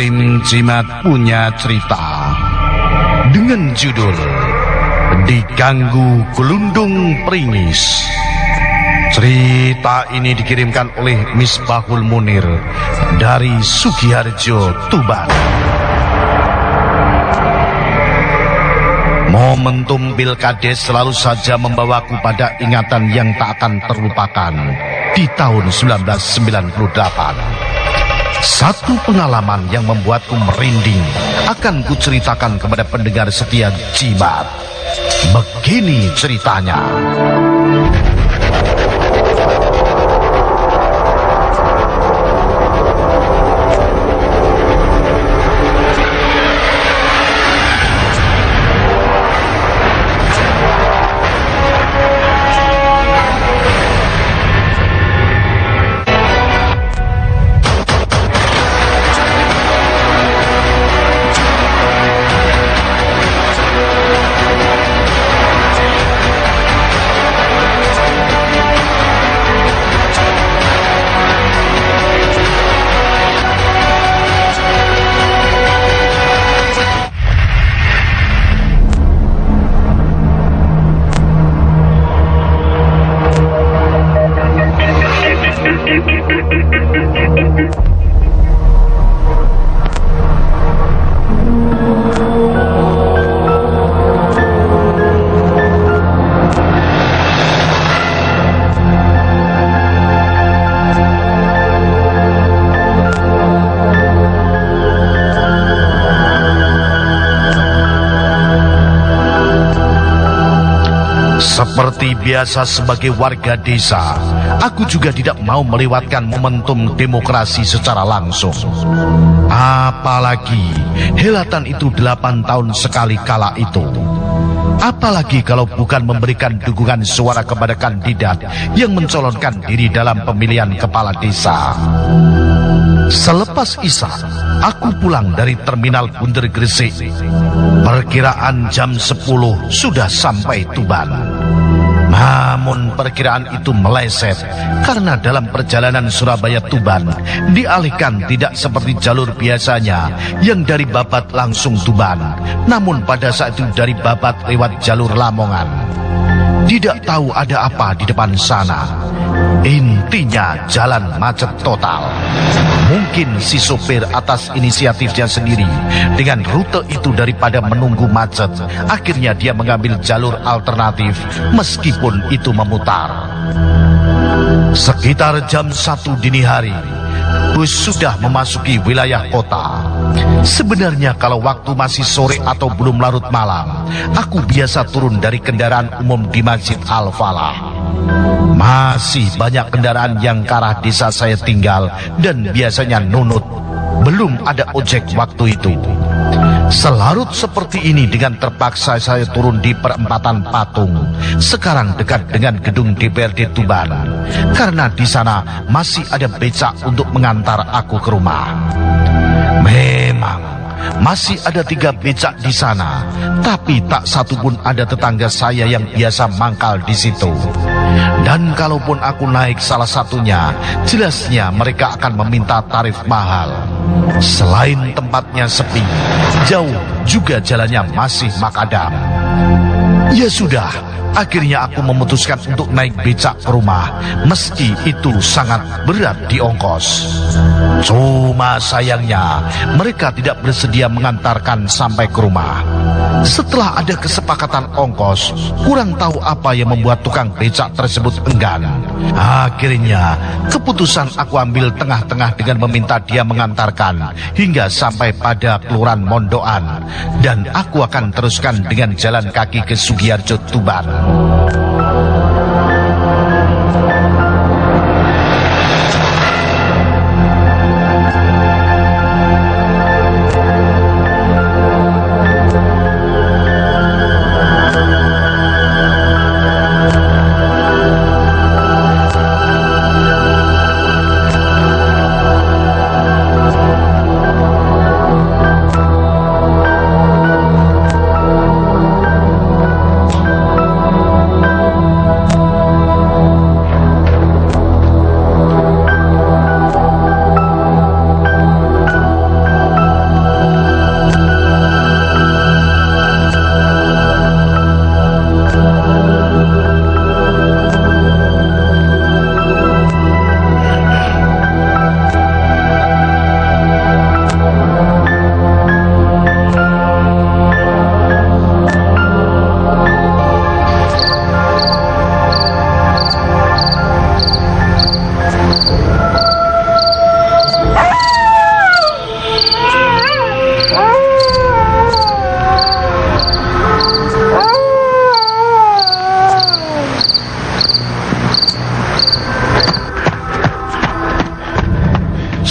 Tim Cimat punya cerita dengan judul Diganggu Gelundung Pringis. Cerita ini dikirimkan oleh Misbahul Munir dari Sugiharjo, Tuban. Momentum Pilkades selalu saja membawaku pada ingatan yang tak akan terlupakan di tahun 1998. Satu pengalaman yang membuatku merinding akan kuceritakan kepada pendengar setia Jimat. Begini ceritanya. Biasa sebagai warga desa, aku juga tidak mau melewatkan momentum demokrasi secara langsung. Apalagi helatan itu delapan tahun sekali kala itu. Apalagi kalau bukan memberikan dukungan suara kepada kandidat yang mencalonkan diri dalam pemilihan kepala desa. Selepas Isa, aku pulang dari terminal Bunder Gresik. Perkiraan jam 10 sudah sampai Tuban. Namun perkiraan itu meleset karena dalam perjalanan Surabaya Tuban dialihkan tidak seperti jalur biasanya yang dari Babat langsung Tuban, namun pada saat itu dari Babat lewat jalur Lamongan. Tidak tahu ada apa di depan sana. Intinya jalan macet total. Mungkin si sopir atas inisiatifnya sendiri dengan rute itu daripada menunggu macet, akhirnya dia mengambil jalur alternatif meskipun itu memutar. Sekitar jam satu dini hari, bus sudah memasuki wilayah kota. Sebenarnya kalau waktu masih sore atau belum larut malam, aku biasa turun dari kendaraan umum di Masjid Al-Falah. Masih banyak kendaraan yang ke arah desa saya tinggal dan biasanya nunut. Belum ada ojek waktu itu. Selarut seperti ini dengan terpaksa saya turun di perempatan patung. Sekarang dekat dengan gedung DPRD Tuban. Karena di sana masih ada becak untuk mengantar aku ke rumah. Memang masih ada tiga becak di sana, tapi tak satu pun ada tetangga saya yang biasa mangkal di situ. Dan kalaupun aku naik salah satunya, jelasnya mereka akan meminta tarif mahal. Selain tempatnya sepi, jauh juga jalannya masih makadam. Ya sudah, akhirnya aku memutuskan untuk naik becak ke rumah, meski itu sangat berat di ongkos. Cuma sayangnya, mereka tidak bersedia mengantarkan sampai ke rumah. Setelah ada kesepakatan ongkos, kurang tahu apa yang membuat tukang becak tersebut enggan. Akhirnya, keputusan aku ambil tengah-tengah dengan meminta dia mengantarkan hingga sampai pada kelurahan Mondoan. Dan aku akan teruskan dengan jalan kaki ke Sugiarjo Tuban.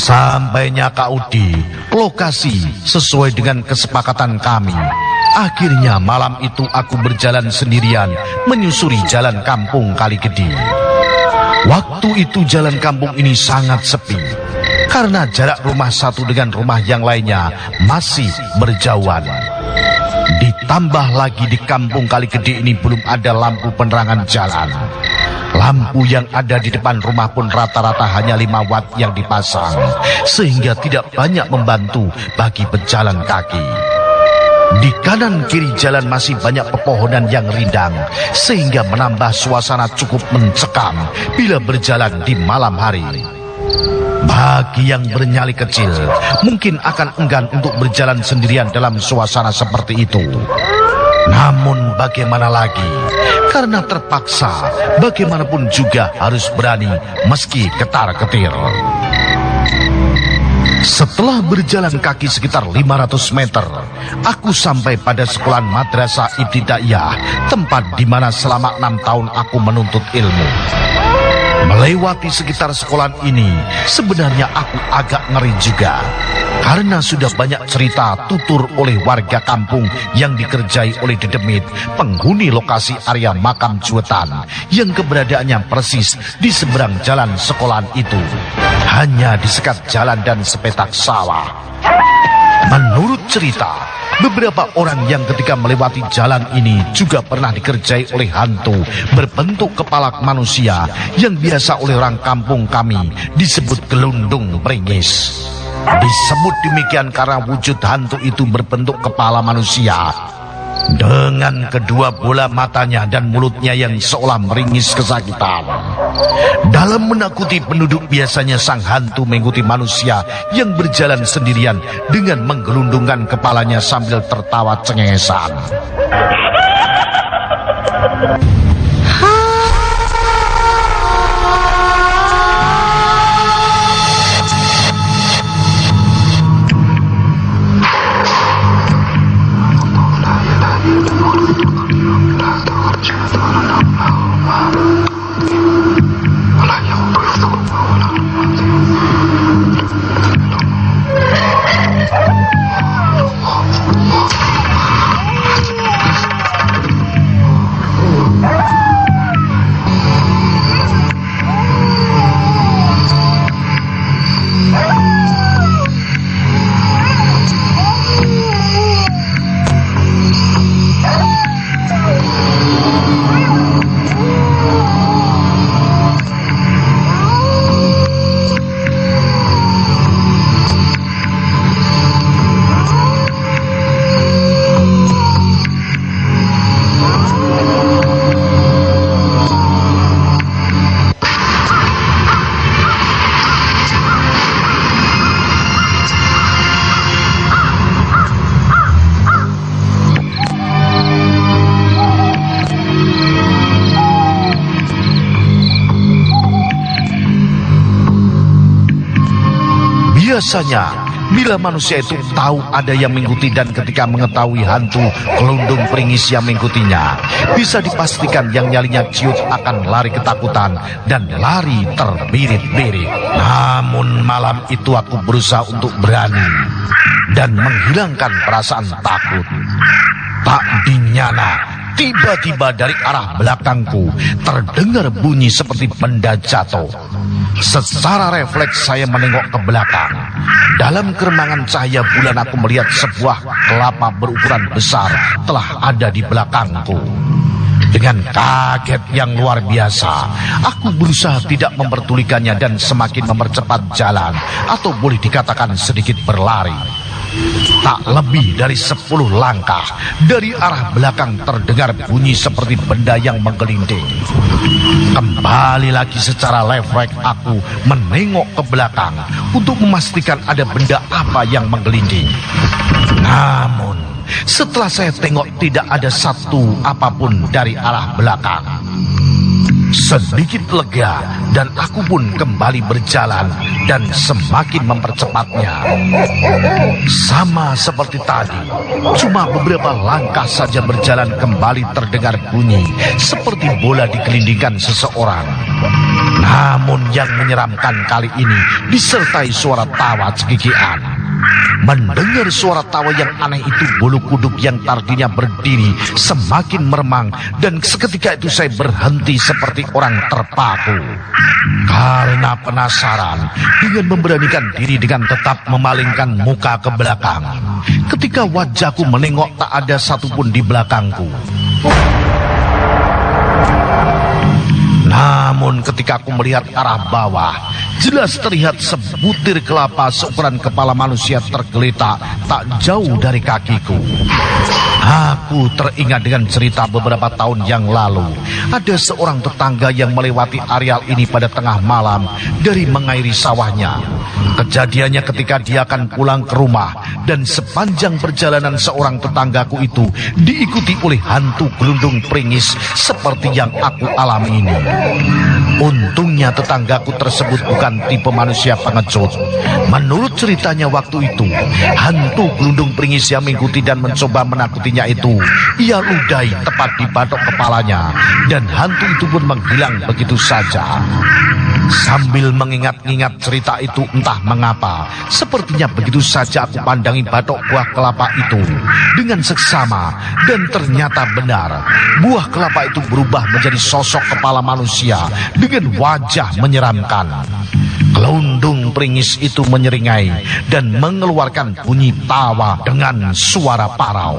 Sesampainya Kak Udi, lokasi sesuai dengan kesepakatan kami. Akhirnya malam itu aku berjalan sendirian menyusuri jalan kampung Kaligedi. Waktu itu jalan kampung ini sangat sepi karena jarak rumah satu dengan rumah yang lainnya masih berjauhan. Ditambah lagi di kampung Kaligedi ini belum ada lampu penerangan jalan. Lampu yang ada di depan rumah pun rata-rata hanya 5 watt yang dipasang, sehingga tidak banyak membantu bagi pejalan kaki. Di kanan kiri jalan masih banyak pepohonan yang rindang, sehingga menambah suasana cukup mencekam bila berjalan di malam hari. Bagi yang bernyali kecil, mungkin akan enggan untuk berjalan sendirian dalam suasana seperti itu. Namun bagaimana lagi? Karena terpaksa, bagaimanapun juga harus berani meski ketar-ketir. Setelah berjalan kaki sekitar 500 meter, aku sampai pada sekolah madrasah ibtidaiyah, tempat di mana selama enam tahun aku menuntut ilmu. Melewati sekitar sekolah ini, sebenarnya aku agak ngeri juga. Karena sudah banyak cerita tutur oleh warga kampung yang dikerjai oleh Dedemit, penghuni lokasi area makam Cuetan, yang keberadaannya persis di seberang jalan sekolah itu. Hanya di sekat jalan dan sepetak sawah. Menurut cerita, Beberapa orang yang ketika melewati jalan ini juga pernah dikerjai oleh hantu berbentuk kepala manusia yang biasa oleh orang kampung kami disebut gelundung pringis. Disebut demikian karena wujud hantu itu berbentuk kepala manusia dengan kedua bola matanya dan mulutnya yang seolah meringis kesakitan. Dalam menakuti penduduk biasanya sang hantu mengikuti manusia yang berjalan sendirian dengan menggelundungkan kepalanya sambil tertawa cengesan. Biasanya, bila manusia itu tahu ada yang mengikuti dan ketika mengetahui hantu kelundung peringis yang mengikutinya, bisa dipastikan yang nyalinya ciut akan lari ketakutan dan lari terbirit-birit. Namun malam itu aku berusaha untuk berani dan menghilangkan perasaan takut. Tak dinyana, tiba-tiba dari arah belakangku terdengar bunyi seperti benda jatuh. Secara refleks saya menengok ke belakang. Dalam keremangan cahaya bulan aku melihat sebuah kelapa berukuran besar telah ada di belakangku. Dengan kaget yang luar biasa, aku berusaha tidak mempertulikannya dan semakin mempercepat jalan atau boleh dikatakan sedikit berlari. Tak lebih dari sepuluh langkah dari arah belakang terdengar bunyi seperti benda yang menggelinding. Kembali lagi secara refleks aku menengok ke belakang untuk memastikan ada benda apa yang menggelinding. Namun setelah saya tengok tidak ada satu apa pun dari arah belakang. Sedikit lega dan aku pun kembali berjalan dan semakin mempercepatnya. Sama seperti tadi, cuma beberapa langkah saja berjalan kembali terdengar bunyi seperti bola dikelindingkan seseorang. Namun yang menyeramkan kali ini disertai suara tawa cekikian. Mendengar suara tawa yang aneh itu bulu kuduk yang tadinya berdiri semakin meremang dan seketika itu saya berhenti seperti orang terpaku. Karena penasaran dengan memberanikan diri dengan tetap memalingkan muka ke belakang. Ketika wajahku menengok tak ada satupun di belakangku. Namun ketika aku melihat arah bawah, jelas terlihat sebutir kelapa seukuran kepala manusia tergeletak tak jauh dari kakiku. Aku teringat dengan cerita beberapa tahun yang lalu. Ada seorang tetangga yang melewati areal ini pada tengah malam dari mengairi sawahnya. Kejadiannya ketika dia akan pulang ke rumah dan sepanjang perjalanan seorang tetanggaku itu diikuti oleh hantu gelundung pringis seperti yang aku alami ini. Untungnya tetanggaku tersebut bukan tipe manusia pengecut. Menurut ceritanya waktu itu, hantu gelundung pringis yang mengikuti dan mencoba menakutinya itu, ia ludahi tepat di batok kepalanya dan hantu itu pun menghilang begitu saja. Sambil mengingat-ingat cerita itu entah mengapa, sepertinya begitu saja aku pandangi batok buah kelapa itu dengan seksama dan ternyata benar. Buah kelapa itu berubah menjadi sosok kepala manusia dengan wajah menyeramkan. Kelundung pringis itu menyeringai dan mengeluarkan bunyi tawa dengan suara parau.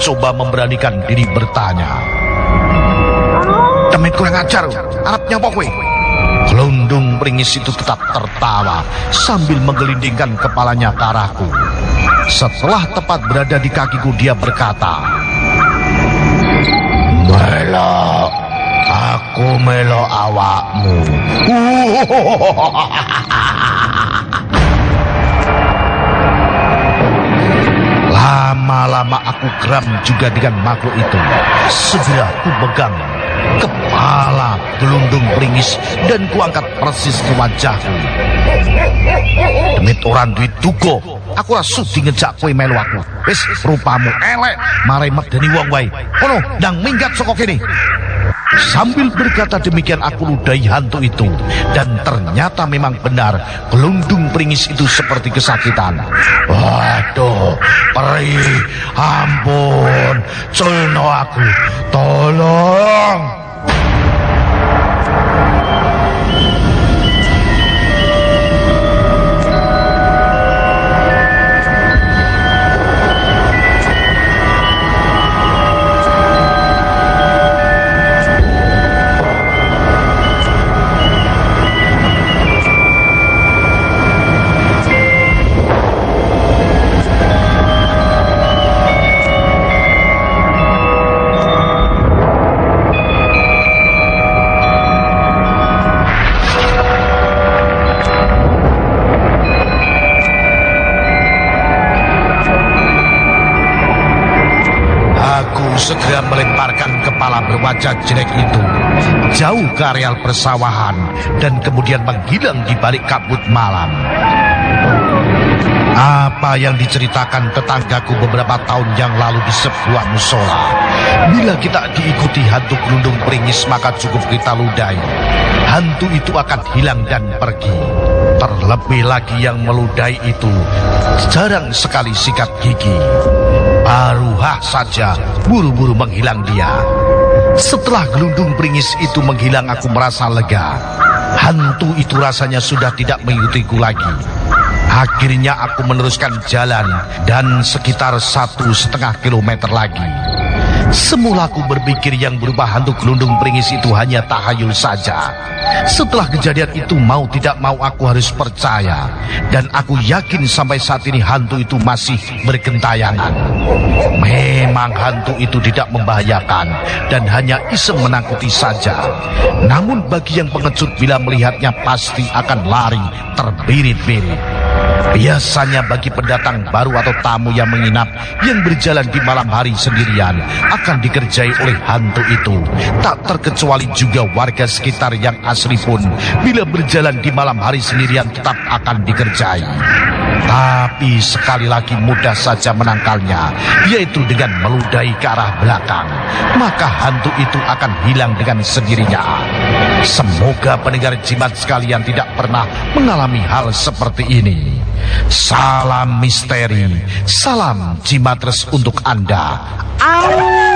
mencoba memberanikan diri bertanya. Temen kurang ajar, Arab nyapa kue. Gelundung pringis itu tetap tertawa sambil menggelindingkan kepalanya ke arahku. Setelah tepat berada di kakiku dia berkata, Melo, aku melo awakmu. Lama-lama aku geram juga dengan makhluk itu. Segera ku pegang kepala gelundung beringis dan kuangkat persis ke wajahku. Demi orang duit tugo, aku rasu ngejak kue melu aku. Wis rupamu elek, marai medeni wong wae. Kono, ndang minggat saka kene. Sambil berkata demikian aku ludahi hantu itu. Dan ternyata memang benar Gelundung peringis itu seperti kesakitan. Waduh Perih. Ampun Culno aku. Tolong kepala berwajah jelek itu jauh ke areal persawahan dan kemudian menghilang di balik kabut malam. Apa yang diceritakan tetanggaku beberapa tahun yang lalu di sebuah musola. Bila kita diikuti hantu gelundung peringis maka cukup kita ludahi. Hantu itu akan hilang dan pergi. Terlebih lagi yang meludahi itu jarang sekali sikat gigi. Baru saja buru-buru menghilang dia. Setelah gelundung peringis itu menghilang aku merasa lega. Hantu itu rasanya sudah tidak mengikutiku lagi. Akhirnya aku meneruskan jalan dan sekitar satu setengah kilometer lagi. Semula aku berpikir yang berubah hantu gelundung peringis itu hanya tahayul saja. Setelah kejadian itu mau tidak mau aku harus percaya. Dan aku yakin sampai saat ini hantu itu masih bergentayangan. Memang hantu itu tidak membahayakan dan hanya iseng menangkuti saja. Namun bagi yang pengecut bila melihatnya pasti akan lari terbirit-birit. Biasanya bagi pendatang baru atau tamu yang menginap yang berjalan di malam hari sendirian akan dikerjai oleh hantu itu. Tak terkecuali juga warga sekitar yang asli pun bila berjalan di malam hari sendirian tetap akan dikerjai. Tapi sekali lagi mudah saja menangkalnya, yaitu dengan meludahi ke arah belakang. Maka hantu itu akan hilang dengan sendirinya. Semoga pendengar jimat sekalian tidak pernah mengalami hal seperti ini. Salam misteri, salam jimatres untuk Anda. Au!